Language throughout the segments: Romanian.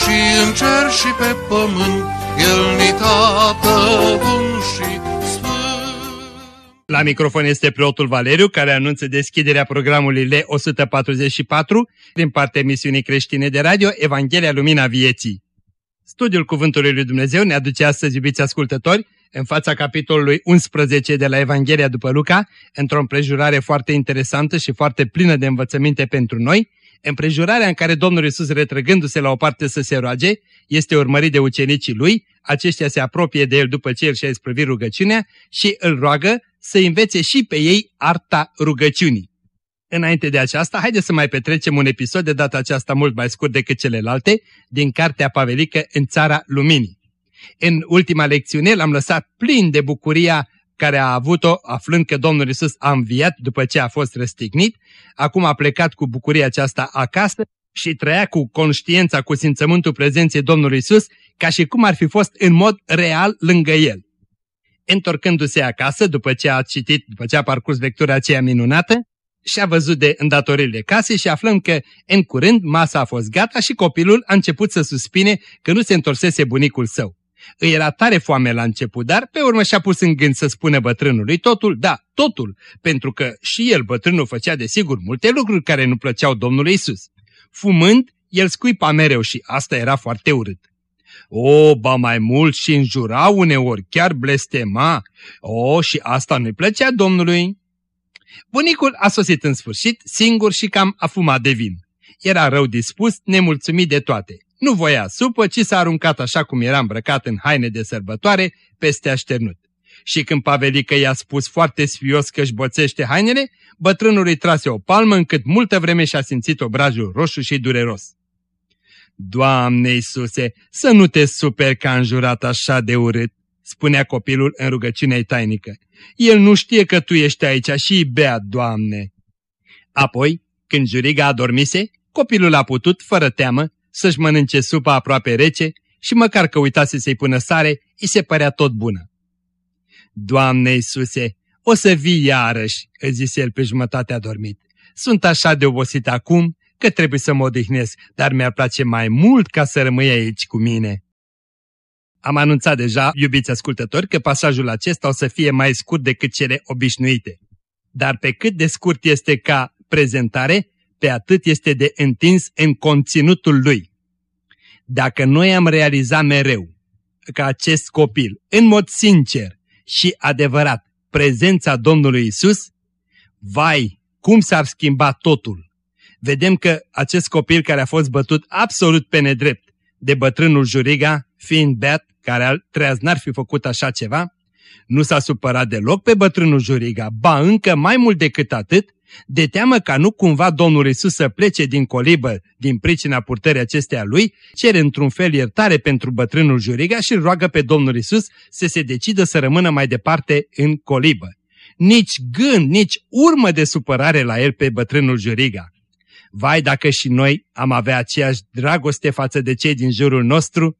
și în cer și pe pământ, El ni tată bun și la microfon este preotul Valeriu, care anunță deschiderea programului L144 din partea emisiunii creștine de radio Evanghelia Lumina Vieții. Studiul Cuvântului Lui Dumnezeu ne aduce astăzi, iubiți ascultători, în fața capitolului 11 de la Evanghelia după Luca, într-o împrejurare foarte interesantă și foarte plină de învățăminte pentru noi, împrejurarea în care Domnul Iisus, retrăgându-se la o parte să se roage, este urmărit de ucenicii lui, aceștia se apropie de el după ce el și-a isprăvit rugăciunea și îl roagă să învețe și pe ei arta rugăciunii. Înainte de aceasta, haideți să mai petrecem un episod de data aceasta mult mai scurt decât celelalte, din Cartea Pavelică în Țara Luminii. În ultima lecțiune l-am lăsat plin de bucuria care a avut-o aflând că Domnul Isus a înviat după ce a fost răstignit, acum a plecat cu bucuria aceasta acasă și trăia cu conștiința, cu simțământul prezenței Domnului Isus, ca și cum ar fi fost în mod real lângă el. Întorcându-se acasă, după ce a citit, după ce a parcurs lectura aceea minunată, și-a văzut de îndatoririle casei și aflăm că, în curând, masa a fost gata și copilul a început să suspine că nu se întorsese bunicul său. Îi era tare foame la început, dar pe urmă și-a pus în gând să spună bătrânului totul, da, totul, pentru că și el, bătrânul, făcea desigur multe lucruri care nu plăceau Domnului Isus. Fumând, el scuipa mereu și asta era foarte urât. O, ba mai mult și înjura uneori, chiar blestema. O, și asta nu-i plăcea Domnului. Bunicul a sosit în sfârșit, singur și cam afumat de vin. Era rău dispus, nemulțumit de toate. Nu voia supă, ci s-a aruncat așa cum era îmbrăcat în haine de sărbătoare, peste așternut. Și când Pavelică i-a spus foarte sfios că își boțește hainele, bătrânul îi trase o palmă încât multă vreme și-a simțit obrajul roșu și dureros. Doamne Iisuse, să nu te super că a înjurat așa de urât, spunea copilul în rugăciunea tainică. El nu știe că tu ești aici și bea, Doamne. Apoi, când juriga adormise, copilul a putut, fără teamă, să-și mănânce supa aproape rece și măcar că uitase să-i pună sare, îi se părea tot bună. Doamne Iisuse, o să vii iarăși, îți zise el pe jumătate adormit. Sunt așa de obosit acum că trebuie să mă odihnesc, dar mi-ar place mai mult ca să rămâi aici cu mine. Am anunțat deja, iubiți ascultători, că pasajul acesta o să fie mai scurt decât cele obișnuite. Dar pe cât de scurt este ca prezentare, pe atât este de întins în conținutul lui. Dacă noi am realizat mereu că acest copil, în mod sincer și adevărat, prezența Domnului Isus, vai, cum s-ar schimba totul! vedem că acest copil care a fost bătut absolut pe nedrept de bătrânul Juriga, fiind beat, care treaz n-ar fi făcut așa ceva, nu s-a supărat deloc pe bătrânul Juriga, ba încă mai mult decât atât, de teamă ca nu cumva Domnul Isus să plece din colibă din pricina purtării acesteia lui, cere într-un fel iertare pentru bătrânul Juriga și roagă pe Domnul Isus să se decidă să rămână mai departe în colibă. Nici gând, nici urmă de supărare la el pe bătrânul Juriga. Vai dacă și noi am avea aceeași dragoste față de cei din jurul nostru,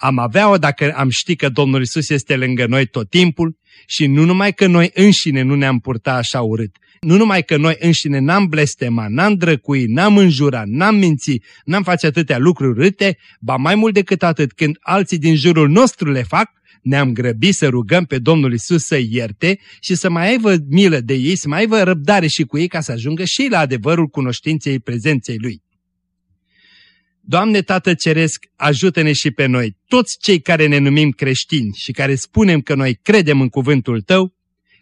am avea-o dacă am ști că Domnul Isus este lângă noi tot timpul și nu numai că noi înșine nu ne-am purta așa urât, nu numai că noi înșine n-am blestemat, n-am drăcuit, n-am înjurat, n-am mințit, n-am face atâtea lucruri râte, ba mai mult decât atât, când alții din jurul nostru le fac, ne-am grăbit să rugăm pe Domnul Isus să ierte și să mai aibă milă de ei, să mai aibă răbdare și cu ei ca să ajungă și la adevărul cunoștinței prezenței Lui. Doamne Tată Ceresc, ajută-ne și pe noi, toți cei care ne numim creștini și care spunem că noi credem în cuvântul Tău,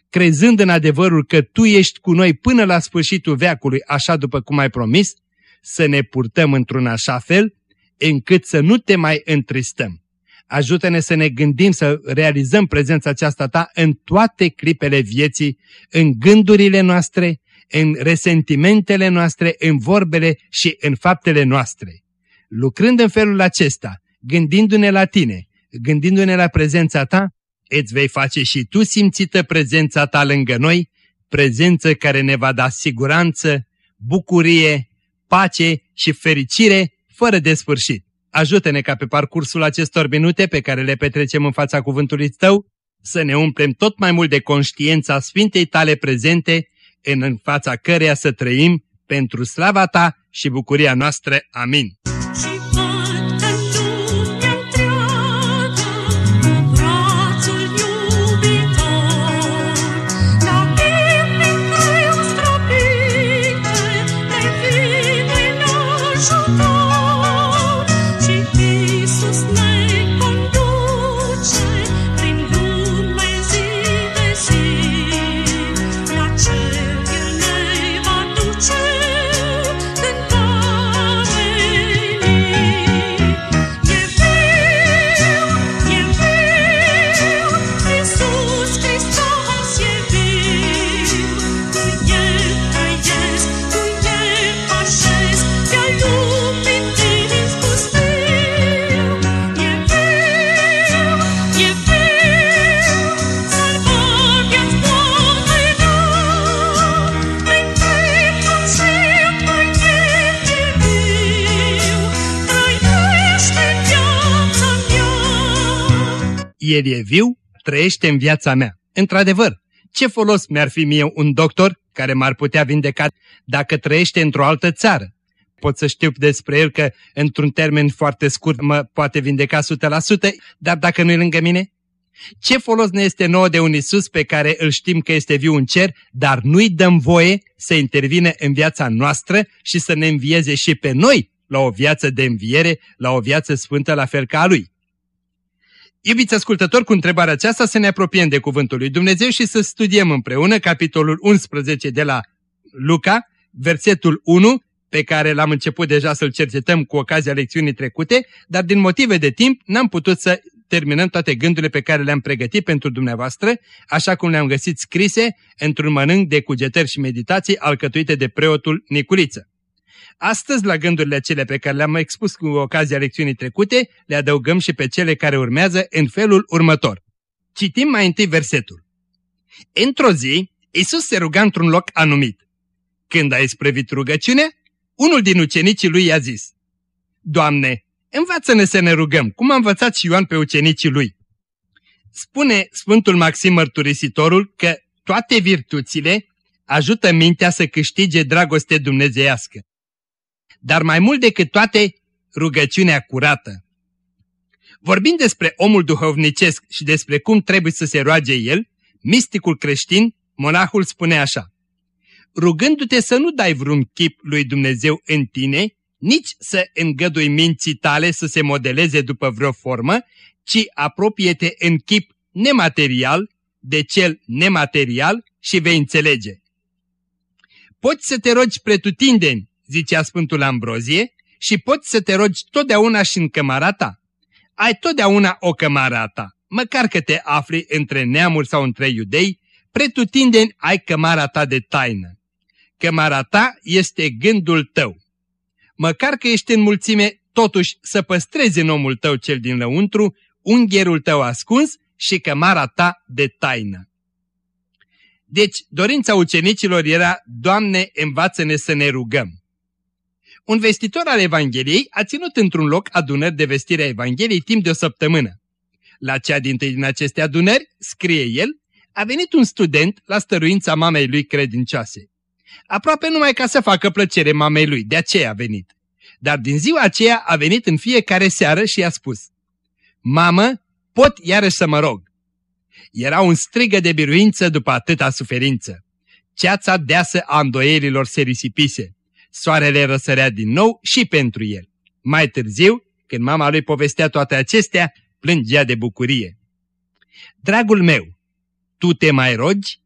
crezând în adevărul că Tu ești cu noi până la sfârșitul veacului, așa după cum ai promis, să ne purtăm într-un așa fel, încât să nu te mai întristăm. Ajută-ne să ne gândim, să realizăm prezența aceasta Ta în toate clipele vieții, în gândurile noastre, în resentimentele noastre, în vorbele și în faptele noastre. Lucrând în felul acesta, gândindu-ne la tine, gândindu-ne la prezența ta, îți vei face și tu simțită prezența ta lângă noi, prezență care ne va da siguranță, bucurie, pace și fericire fără de sfârșit. Ajută-ne ca pe parcursul acestor minute pe care le petrecem în fața cuvântului Tău, să ne umplem tot mai mult de conștiința Sfintei Tale prezente, în fața căreia să trăim pentru slava Ta și bucuria noastră. Amin. El e viu, trăiește în viața mea. Într-adevăr, ce folos mi-ar fi mie un doctor care m-ar putea vindeca dacă trăiește într-o altă țară? Pot să știu despre el că într-un termen foarte scurt mă poate vindeca 100%, dar dacă nu-i lângă mine? Ce folos ne este nouă de un Isus pe care îl știm că este viu în cer, dar nu-i dăm voie să intervine în viața noastră și să ne învieze și pe noi la o viață de înviere, la o viață sfântă la fel ca a Lui? Iubiți ascultători, cu întrebarea aceasta să ne apropiem de Cuvântul lui Dumnezeu și să studiem împreună capitolul 11 de la Luca, versetul 1, pe care l-am început deja să-l cercetăm cu ocazia lecțiunii trecute, dar din motive de timp n-am putut să terminăm toate gândurile pe care le-am pregătit pentru dumneavoastră, așa cum le-am găsit scrise într-un mănânc de cugetări și meditații alcătuite de preotul Niculiță. Astăzi, la gândurile acelea pe care le-am expus cu ocazia lecțiunii trecute, le adăugăm și pe cele care urmează în felul următor. Citim mai întâi versetul. Într-o zi, Isus se ruga într-un loc anumit. Când a isprăvit rugăciunea, unul din ucenicii lui i-a zis, Doamne, învață-ne să ne rugăm, cum a învățat și Ioan pe ucenicii lui. Spune Sfântul Maxim Mărturisitorul că toate virtuțile ajută mintea să câștige dragoste dumnezeiască dar mai mult decât toate, rugăciunea curată. Vorbind despre omul duhovnicesc și despre cum trebuie să se roage el, misticul creștin, monahul spune așa, Rugându-te să nu dai vreun chip lui Dumnezeu în tine, nici să îngădui minții tale să se modeleze după vreo formă, ci apropie-te în chip nematerial de cel nematerial și vei înțelege. Poți să te rogi pretutindeni, zicea Sfântul Ambrozie, și poți să te rogi totdeauna și în cămara ta. Ai totdeauna o cămara ta, măcar că te afli între neamuri sau între iudei, pretutindeni ai cămara ta de taină. Cămara ta este gândul tău. Măcar că ești în mulțime, totuși să păstrezi în omul tău cel din lăuntru, ungherul tău ascuns și cămara ta de taină. Deci, dorința ucenicilor era, Doamne, învață-ne să ne rugăm. Un vestitor al Evangheliei a ținut într-un loc adunări de vestire a Evangheliei timp de o săptămână. La cea din din aceste adunări, scrie el, a venit un student la stăruința mamei lui credincioase. Aproape numai ca să facă plăcere mamei lui, de aceea a venit. Dar din ziua aceea a venit în fiecare seară și i-a spus, Mamă, pot iarăși să mă rog. Era un strigă de biruință după atâta suferință. Ceața deasă a îndoierilor se risipise soarele răsărea din nou și pentru el. Mai târziu, când mama lui povestea toate acestea, plângea de bucurie. Dragul meu, tu te mai rogi?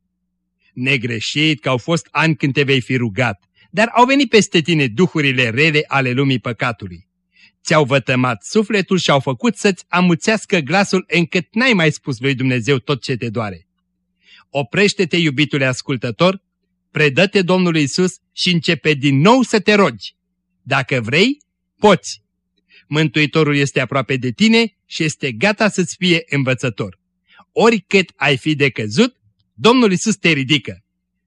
Negreșit că au fost ani când te vei fi rugat, dar au venit peste tine duhurile rele ale lumii păcatului. Ți-au vătămat sufletul și au făcut să-ți amuțească glasul încât n-ai mai spus lui Dumnezeu tot ce te doare. Oprește-te, iubitule ascultător, predă-te Domnului Isus și începe din nou să te rogi. Dacă vrei, poți. Mântuitorul este aproape de tine și este gata să-ți fie învățător. Oricât ai fi de căzut, Domnul Isus te ridică.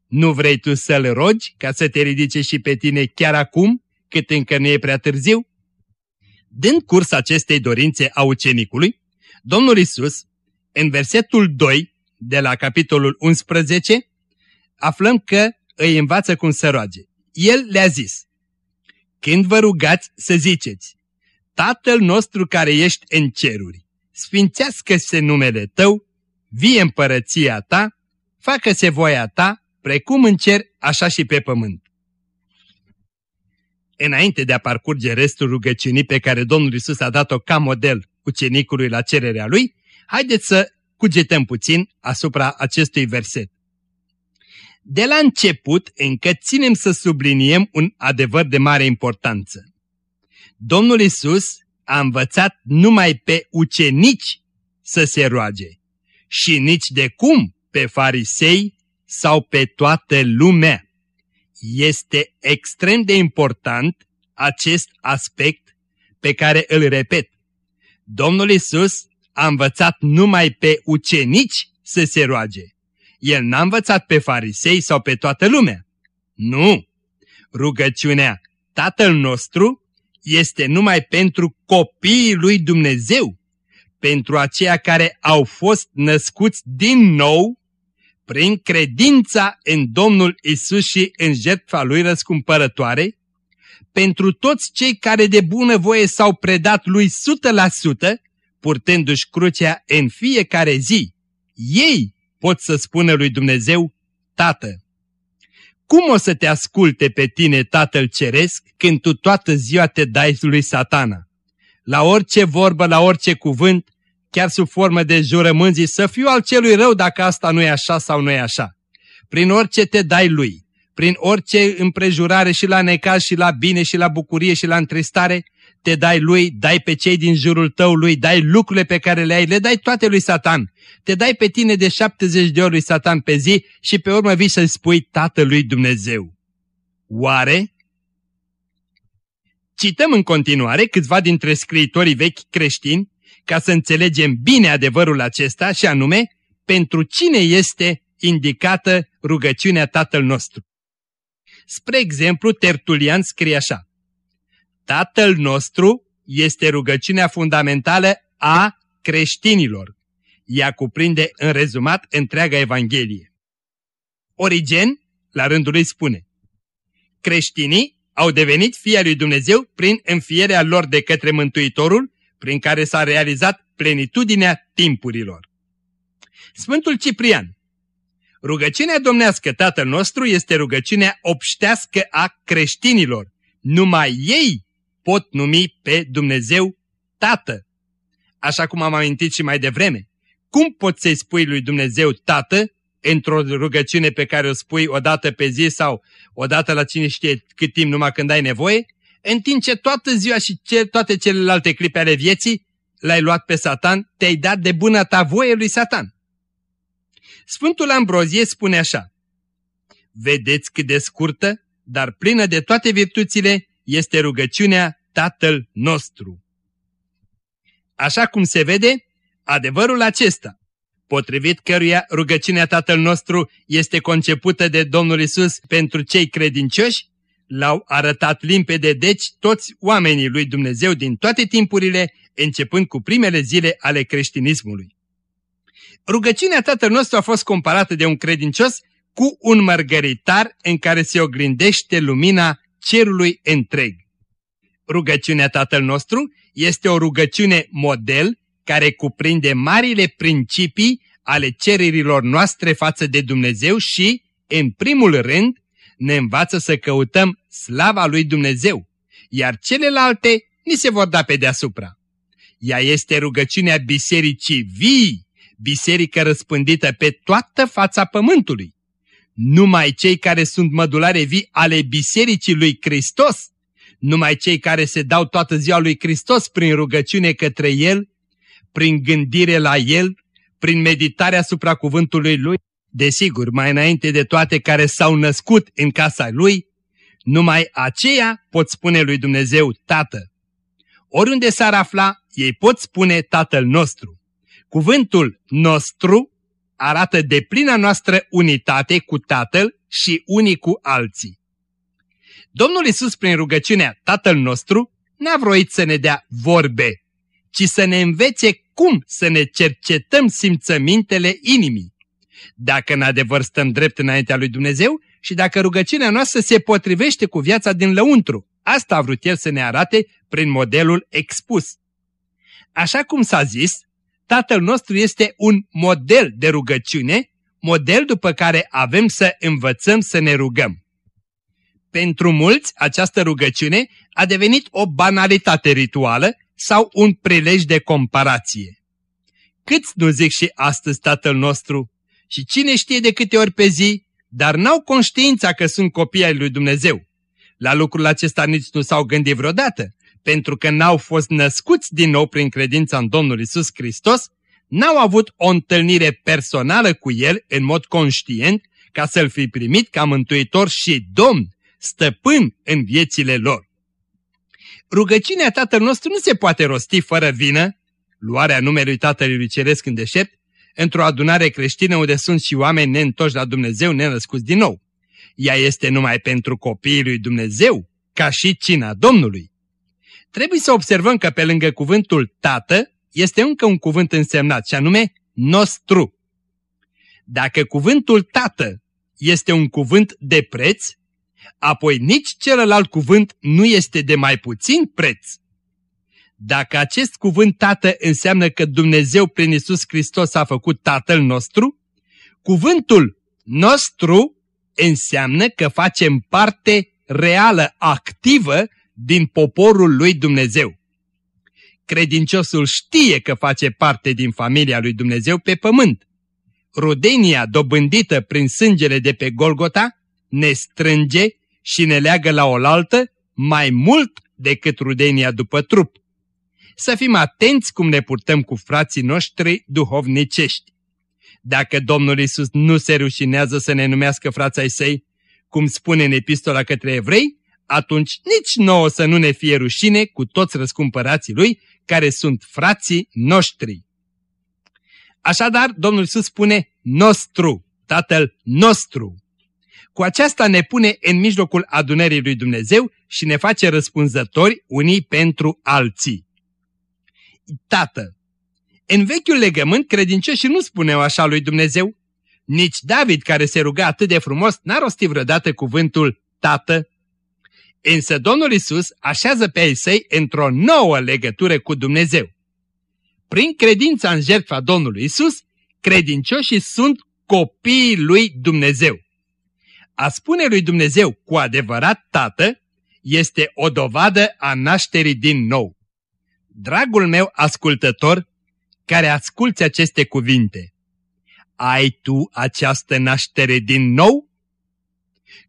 Nu vrei tu să-L rogi ca să te ridice și pe tine chiar acum, cât încă nu e prea târziu? Dând curs acestei dorințe a ucenicului, Domnul Isus, în versetul 2 de la capitolul 11, aflăm că îi învață cum să roage. El le-a zis, Când vă rugați să ziceți, Tatăl nostru care ești în ceruri, sfințească-se numele Tău, vie împărăția Ta, facă-se voia Ta, precum în cer, așa și pe pământ. Înainte de a parcurge restul rugăciunii pe care Domnul Isus a dat-o ca model ucenicului la cererea lui, haideți să cugetăm puțin asupra acestui verset. De la început încă ținem să subliniem un adevăr de mare importanță. Domnul Isus a învățat numai pe ucenici să se roage și nici de cum pe farisei sau pe toată lumea. Este extrem de important acest aspect pe care îl repet. Domnul Isus a învățat numai pe ucenici să se roage. El n-a învățat pe farisei sau pe toată lumea. Nu! Rugăciunea Tatăl nostru este numai pentru copiii lui Dumnezeu, pentru aceia care au fost născuți din nou prin credința în Domnul Isus și în jertfa lui răscumpărătoare, pentru toți cei care de bunăvoie s-au predat lui 100%, purtându-și crucea în fiecare zi, ei pot să spună lui Dumnezeu, Tată, cum o să te asculte pe tine Tatăl Ceresc când tu toată ziua te dai lui satana? La orice vorbă, la orice cuvânt, chiar sub formă de jurămânzi, să fiu al celui rău dacă asta nu e așa sau nu e așa. Prin orice te dai lui, prin orice împrejurare și la necaz și la bine și la bucurie și la întristare, te dai lui, dai pe cei din jurul tău lui, dai lucrurile pe care le ai, le dai toate lui Satan. Te dai pe tine de 70 de ori lui Satan pe zi și pe urmă vii să-i spui Tatălui Dumnezeu. Oare? Cităm în continuare câțiva dintre scriitorii vechi creștini ca să înțelegem bine adevărul acesta și anume pentru cine este indicată rugăciunea Tatăl nostru. Spre exemplu, Tertulian scrie așa. Tatăl nostru este rugăciunea fundamentală a creștinilor. Ea cuprinde în rezumat întreaga Evanghelie. Origen, la rândul lui, spune Creștinii au devenit fii lui Dumnezeu prin înfierea lor de către Mântuitorul, prin care s-a realizat plenitudinea timpurilor. Sfântul Ciprian Rugăciunea domnească Tatăl nostru este rugăciunea obștească a creștinilor. Numai ei pot numi pe Dumnezeu Tată. Așa cum am amintit și mai devreme. Cum poți să-i spui lui Dumnezeu Tată într-o rugăciune pe care o spui o dată pe zi sau o dată la cine știe cât timp numai când ai nevoie, în timp ce toată ziua și ce, toate celelalte clipe ale vieții l-ai luat pe Satan, te-ai dat de bună ta voie lui Satan. Sfântul Ambrozie spune așa, Vedeți cât de scurtă, dar plină de toate virtuțile, este rugăciunea Tatăl nostru. Așa cum se vede, adevărul acesta, potrivit căruia rugăciunea Tatăl nostru este concepută de Domnul Isus pentru cei credincioși, l-au arătat limpede deci toți oamenii lui Dumnezeu din toate timpurile, începând cu primele zile ale creștinismului. Rugăciunea Tatăl nostru a fost comparată de un credincios cu un mărgăritar în care se oglindește lumina cerului întreg. Rugăciunea Tatăl nostru este o rugăciune model care cuprinde marile principii ale cererilor noastre față de Dumnezeu și, în primul rând, ne învață să căutăm slava lui Dumnezeu, iar celelalte ni se vor da pe deasupra. Ea este rugăciunea bisericii vii, biserică răspândită pe toată fața pământului. Numai cei care sunt mădulare vii ale bisericii lui Hristos, numai cei care se dau toată ziua lui Hristos prin rugăciune către El, prin gândire la El, prin meditarea asupra cuvântului Lui, desigur, mai înainte de toate care s-au născut în casa Lui, numai aceia pot spune lui Dumnezeu Tată. Oriunde s-ar afla, ei pot spune Tatăl nostru. Cuvântul nostru arată de plina noastră unitate cu Tatăl și unii cu alții. Domnul Isus prin rugăciunea Tatăl nostru n-a vroit să ne dea vorbe, ci să ne învețe cum să ne cercetăm simțămintele inimii. Dacă în adevăr stăm drept înaintea lui Dumnezeu și dacă rugăciunea noastră se potrivește cu viața din lăuntru. Asta a vrut el să ne arate prin modelul expus. Așa cum s-a zis, Tatăl nostru este un model de rugăciune, model după care avem să învățăm să ne rugăm. Pentru mulți, această rugăciune a devenit o banalitate rituală sau un prilej de comparație. Câți nu zic și astăzi Tatăl nostru? Și cine știe de câte ori pe zi, dar n-au conștiința că sunt copii ai lui Dumnezeu. La lucrul acesta nici nu s-au gândit vreodată, pentru că n-au fost născuți din nou prin credința în Domnul Isus Hristos, n-au avut o întâlnire personală cu El în mod conștient ca să-L fi primit ca mântuitor și Domn, stăpân în viețile lor. Rugăciunea Tatăl nostru nu se poate rosti fără vină, luarea numelui Tatălui Ceresc în deșert, într-o adunare creștină unde sunt și oameni neîntoși la Dumnezeu nenăscuți din nou. Ea este numai pentru copiii lui Dumnezeu, ca și cina Domnului. Trebuie să observăm că pe lângă cuvântul Tată este încă un cuvânt însemnat, și anume nostru. Dacă cuvântul Tată este un cuvânt de preț, apoi nici celălalt cuvânt nu este de mai puțin preț. Dacă acest cuvânt Tată înseamnă că Dumnezeu prin Isus Hristos a făcut Tatăl nostru, cuvântul nostru înseamnă că facem parte reală, activă din poporul lui Dumnezeu. Credinciosul știe că face parte din familia lui Dumnezeu pe pământ. Rudenia dobândită prin sângele de pe Golgota ne strânge și ne leagă la oaltă mai mult decât rudenia după trup. Să fim atenți cum ne purtăm cu frații noștri duhovnicești. Dacă Domnul Isus nu se rușinează să ne numească frații ai săi, cum spune în epistola către evrei, atunci nici nouă să nu ne fie rușine cu toți răscumpărații lui, care sunt frații noștri. Așadar, Domnul Iisus spune nostru, Tatăl nostru. Cu aceasta ne pune în mijlocul adunării lui Dumnezeu și ne face răspunzători unii pentru alții. Tată. În vechiul legământ, credincioșii nu spuneau așa lui Dumnezeu. Nici David, care se ruga atât de frumos, n-a rostit vreodată cuvântul Tată. Însă Domnul Isus așează pe ei săi într-o nouă legătură cu Dumnezeu. Prin credința în jertfa Domnului Isus, credincioșii sunt copiii lui Dumnezeu. A spune lui Dumnezeu cu adevărat Tată este o dovadă a nașterii din nou. Dragul meu ascultător, care asculți aceste cuvinte, ai tu această naștere din nou?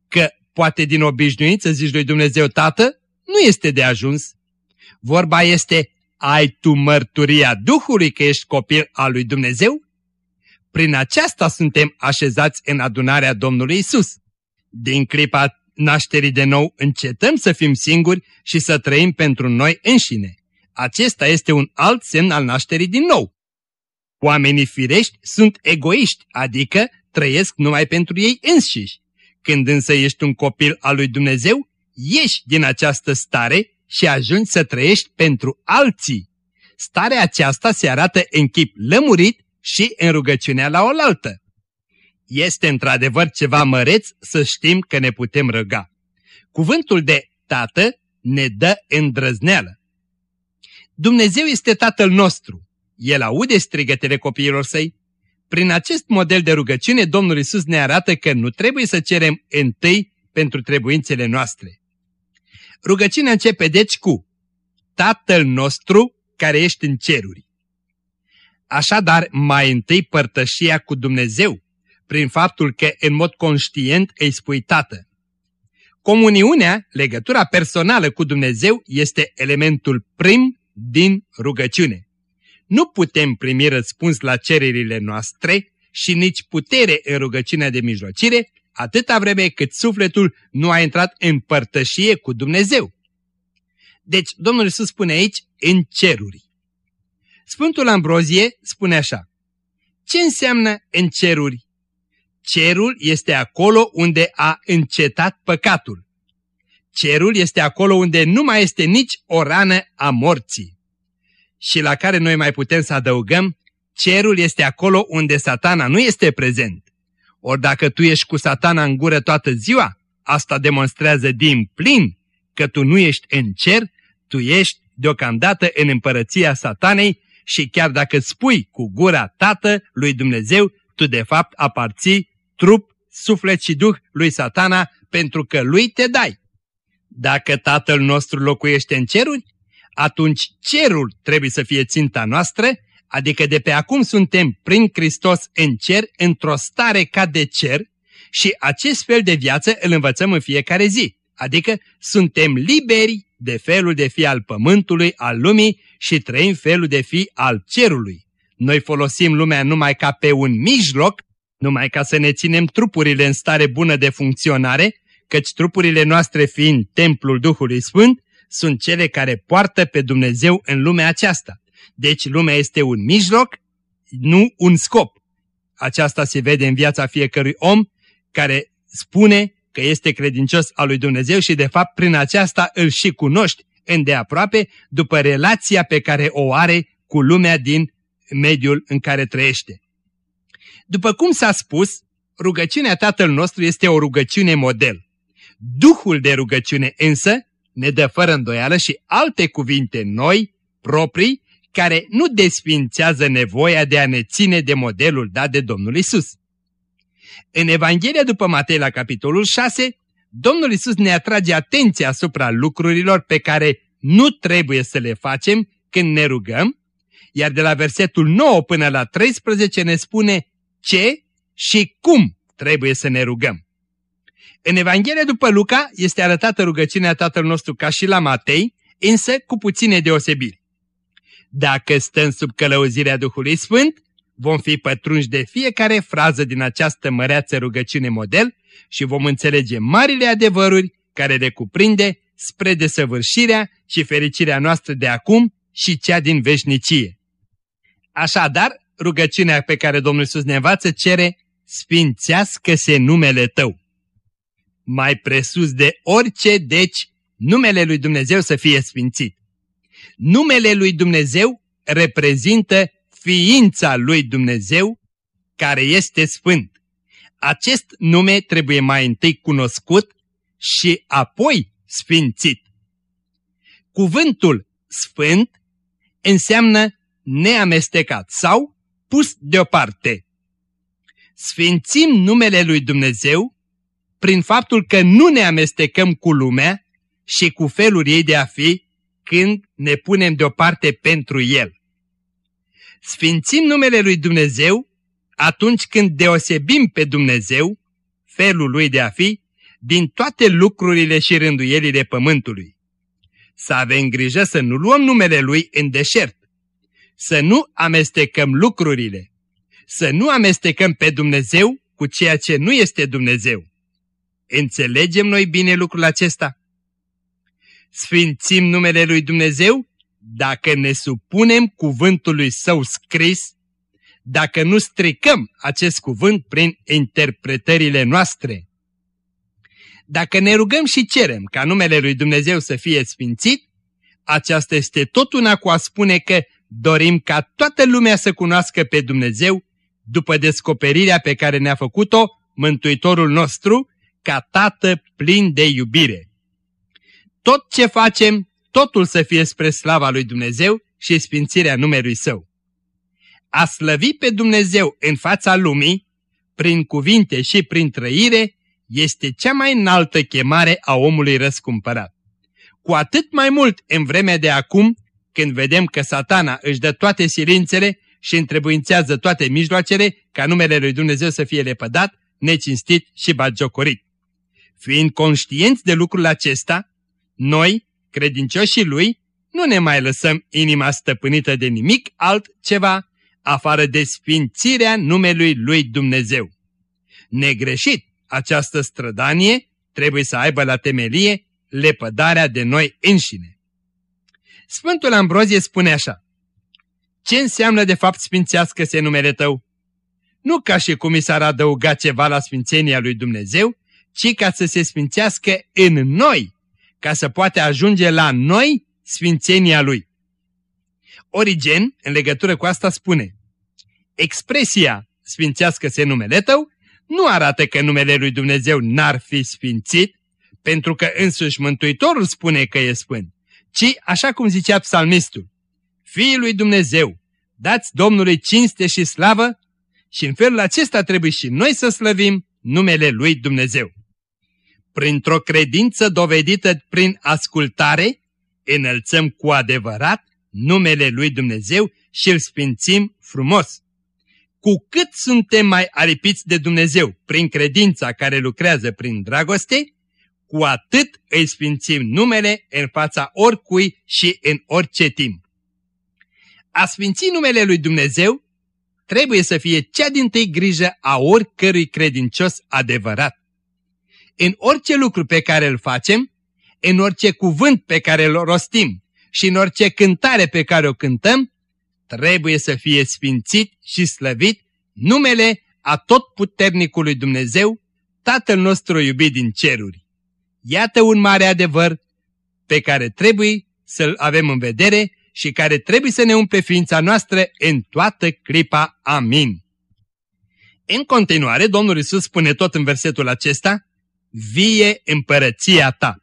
Că poate din obișnuință zici lui Dumnezeu Tată, nu este de ajuns. Vorba este, ai tu mărturia Duhului că ești copil al lui Dumnezeu? Prin aceasta suntem așezați în adunarea Domnului Isus. Din clipa nașterii de nou încetăm să fim singuri și să trăim pentru noi înșine. Acesta este un alt semn al nașterii din nou. Oamenii firești sunt egoiști, adică trăiesc numai pentru ei înșiși. Când însă ești un copil al lui Dumnezeu, ieși din această stare și ajungi să trăiești pentru alții. Starea aceasta se arată în chip lămurit și în rugăciunea la oaltă. Este într-adevăr ceva măreț să știm că ne putem răga. Cuvântul de Tată ne dă îndrăzneală. Dumnezeu este Tatăl nostru. El aude strigătele copiilor săi. Prin acest model de rugăciune, Domnul Isus ne arată că nu trebuie să cerem întâi pentru trebuințele noastre. Rugăciunea începe deci cu Tatăl nostru care ești în ceruri. Așadar, mai întâi părtășia cu Dumnezeu, prin faptul că în mod conștient îi spui Tată. Comuniunea, legătura personală cu Dumnezeu, este elementul prim din rugăciune. Nu putem primi răspuns la cererile noastre și nici putere în rugăciunea de mijlocire, atâta vreme cât sufletul nu a intrat în părtășie cu Dumnezeu. Deci, Domnul Iisus spune aici, în ceruri. Sfântul Ambrozie spune așa, ce înseamnă în ceruri? Cerul este acolo unde a încetat păcatul. Cerul este acolo unde nu mai este nici o rană a morții. Și la care noi mai putem să adăugăm, cerul este acolo unde satana nu este prezent. Ori dacă tu ești cu satana în gură toată ziua, asta demonstrează din plin că tu nu ești în cer, tu ești deocamdată în împărăția satanei și chiar dacă spui cu gura Tată lui Dumnezeu, tu de fapt aparții trup, suflet și duh lui satana pentru că lui te dai. Dacă Tatăl nostru locuiește în ceruri, atunci cerul trebuie să fie ținta noastră, adică de pe acum suntem prin Hristos în cer, într-o stare ca de cer și acest fel de viață îl învățăm în fiecare zi, adică suntem liberi de felul de fi al pământului, al lumii și trăim felul de fi al cerului. Noi folosim lumea numai ca pe un mijloc, numai ca să ne ținem trupurile în stare bună de funcționare, căci trupurile noastre fiind templul Duhului Sfânt, sunt cele care poartă pe Dumnezeu în lumea aceasta. Deci lumea este un mijloc, nu un scop. Aceasta se vede în viața fiecărui om care spune că este credincios al lui Dumnezeu și de fapt prin aceasta îl și cunoști îndeaproape după relația pe care o are cu lumea din mediul în care trăiește. După cum s-a spus, rugăciunea Tatăl nostru este o rugăciune model. Duhul de rugăciune însă ne dă fără îndoială și alte cuvinte noi, proprii, care nu desfințează nevoia de a ne ține de modelul dat de Domnul Isus. În Evanghelia după Matei la capitolul 6, Domnul Isus ne atrage atenția asupra lucrurilor pe care nu trebuie să le facem când ne rugăm, iar de la versetul 9 până la 13 ne spune ce și cum trebuie să ne rugăm. În Evanghelia după Luca este arătată rugăciunea Tatăl nostru ca și la Matei, însă cu puține deosebiri. Dacă stăm sub călăuzirea Duhului Sfânt, vom fi pătrunși de fiecare frază din această măreață rugăciune model și vom înțelege marile adevăruri care le cuprinde spre desăvârșirea și fericirea noastră de acum și cea din veșnicie. Așadar, rugăciunea pe care Domnul Iisus ne învață cere, sfințească-se numele Tău. Mai presus de orice, deci, numele lui Dumnezeu să fie sfințit. Numele lui Dumnezeu reprezintă ființa lui Dumnezeu care este sfânt. Acest nume trebuie mai întâi cunoscut și apoi sfințit. Cuvântul sfânt înseamnă neamestecat sau pus deoparte. Sfințim numele lui Dumnezeu prin faptul că nu ne amestecăm cu lumea și cu felul ei de a fi când ne punem deoparte pentru El. Sfințim numele lui Dumnezeu atunci când deosebim pe Dumnezeu, felul lui de a fi, din toate lucrurile și rânduielile pământului. Să avem grijă să nu luăm numele lui în deșert, să nu amestecăm lucrurile, să nu amestecăm pe Dumnezeu cu ceea ce nu este Dumnezeu. Înțelegem noi bine lucrul acesta? Sfințim numele lui Dumnezeu dacă ne supunem cuvântului său scris, dacă nu stricăm acest cuvânt prin interpretările noastre. Dacă ne rugăm și cerem ca numele lui Dumnezeu să fie sfințit, aceasta este tot una cu a spune că dorim ca toată lumea să cunoască pe Dumnezeu după descoperirea pe care ne-a făcut-o Mântuitorul nostru ca Tată plin de iubire. Tot ce facem, totul să fie spre slava lui Dumnezeu și sfințirea numelui Său. A slăvi pe Dumnezeu în fața lumii, prin cuvinte și prin trăire, este cea mai înaltă chemare a omului răscumpărat. Cu atât mai mult în vremea de acum, când vedem că satana își dă toate silințele și întrebuințează toate mijloacele ca numele lui Dumnezeu să fie lepădat, necinstit și bagiocorit. Fiind conștienți de lucrul acesta, noi, credincioșii lui, nu ne mai lăsăm inima stăpânită de nimic altceva afară de sfințirea numelui lui Dumnezeu. Negreșit, această strădanie trebuie să aibă la temelie lepădarea de noi înșine. Sfântul Ambrozie spune așa, Ce înseamnă de fapt sfințească-se numele tău? Nu ca și cum i s-ar adăuga ceva la sfințenia lui Dumnezeu, ci ca să se sfințească în noi, ca să poate ajunge la noi sfințenia lui. Origen, în legătură cu asta, spune Expresia sfințească-se numele tău nu arată că numele lui Dumnezeu n-ar fi sfințit, pentru că însuși Mântuitorul spune că e sfânt, ci, așa cum zicea psalmistul, Fiii lui Dumnezeu, dați Domnului cinste și slavă și în felul acesta trebuie și noi să slăvim numele lui Dumnezeu. Printr-o credință dovedită prin ascultare, înălțăm cu adevărat numele lui Dumnezeu și îl sfințim frumos. Cu cât suntem mai aripiți de Dumnezeu prin credința care lucrează prin dragoste, cu atât îi sfințim numele în fața oricui și în orice timp. A sfinți numele lui Dumnezeu trebuie să fie cea din tâi grijă a oricărui credincios adevărat. În orice lucru pe care îl facem, în orice cuvânt pe care îl rostim și în orice cântare pe care o cântăm, trebuie să fie sfințit și slăvit numele a tot puternicului Dumnezeu, Tatăl nostru iubit din ceruri. Iată un mare adevăr pe care trebuie să-l avem în vedere și care trebuie să ne umple ființa noastră în toată clipa. Amin. În continuare, Domnul Isus spune tot în versetul acesta, vie împărăția ta.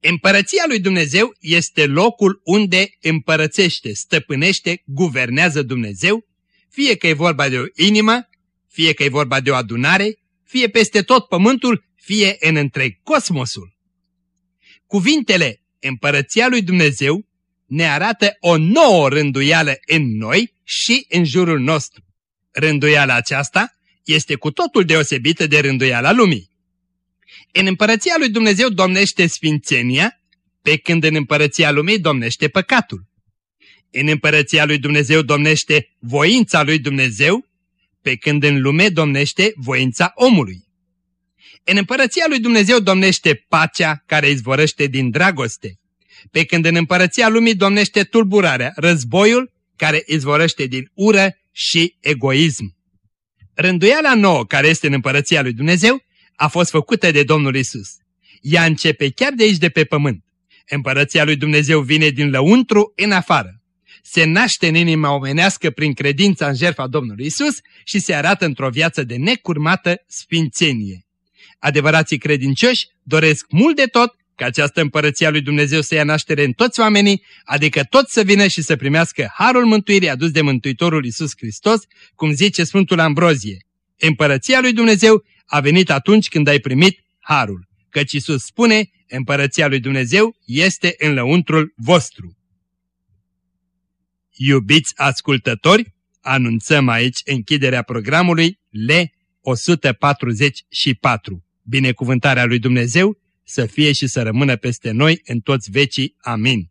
Împărăția lui Dumnezeu este locul unde împărățește, stăpânește, guvernează Dumnezeu, fie că e vorba de o inimă, fie că e vorba de o adunare, fie peste tot pământul, fie în întreg cosmosul. Cuvintele Împărăția lui Dumnezeu ne arată o nouă rânduială în noi și în jurul nostru. Rânduiala aceasta este cu totul deosebită de rânduiala lumii. În împărăția lui Dumnezeu domnește sfințenia, pe când în împărăția lumii domnește păcatul. În împărăția lui Dumnezeu domnește voința lui Dumnezeu, pe când în lume domnește voința omului. În împărăția lui Dumnezeu domnește pacea care izvorăște din dragoste, pe când în împărăția lumii domnește tulburarea, războiul care izvorăște din ură și egoism. Rânduiala nouă care este în împărăția lui Dumnezeu a fost făcută de Domnul Isus. Ea începe chiar de aici de pe pământ. Împărăția lui Dumnezeu vine din lăuntru în afară. Se naște în inima omenească prin credința în jertfa Domnului Isus și se arată într-o viață de necurmată sfințenie. Adevărații credincioși doresc mult de tot ca această împărăția lui Dumnezeu să ia naștere în toți oamenii, adică toți să vină și să primească harul mântuirii adus de Mântuitorul Isus Hristos, cum zice Sfântul Ambrozie. Împărăția lui Dumnezeu a venit atunci când ai primit harul, căci Isus spune, împărăția lui Dumnezeu este în lăuntrul vostru. Iubiți ascultători, anunțăm aici închiderea programului L144. Binecuvântarea lui Dumnezeu să fie și să rămână peste noi în toți vecii. Amin.